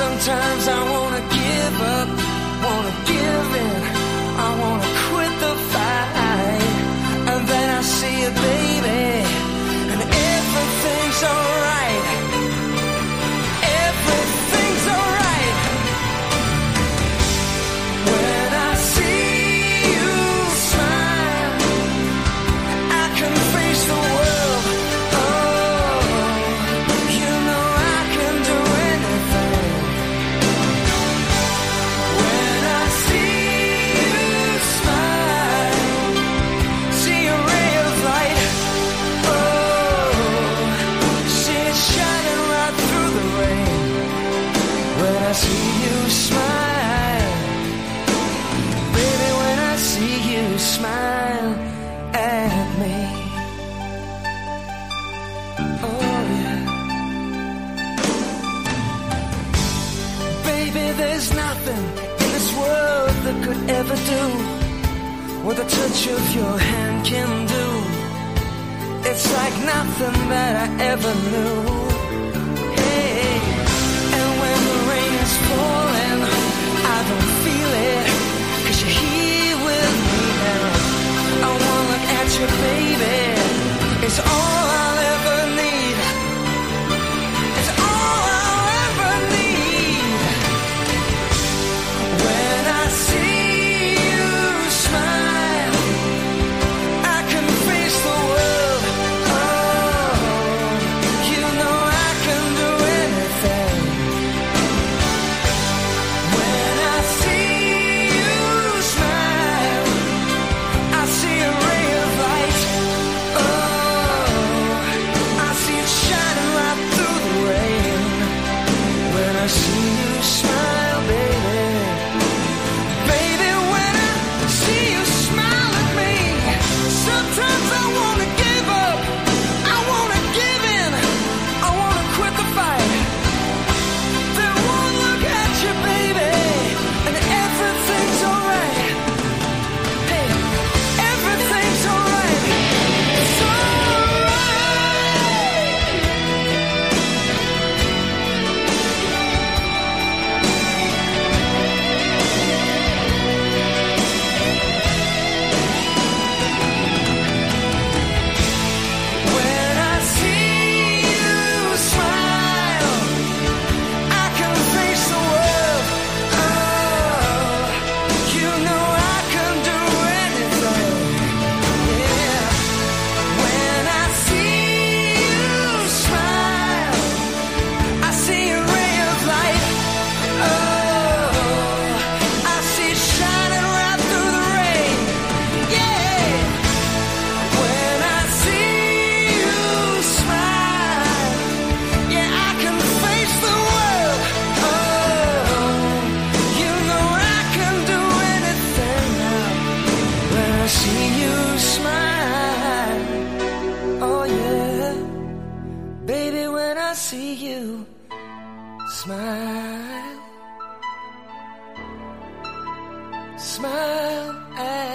Sometimes I wanna give up, wanna give in. I see you smile, baby, when I see you smile at me. Oh yeah, baby, there's nothing in this world that could ever do what the touch of your hand can do. It's like nothing that I ever knew. when I see you smile, smile at.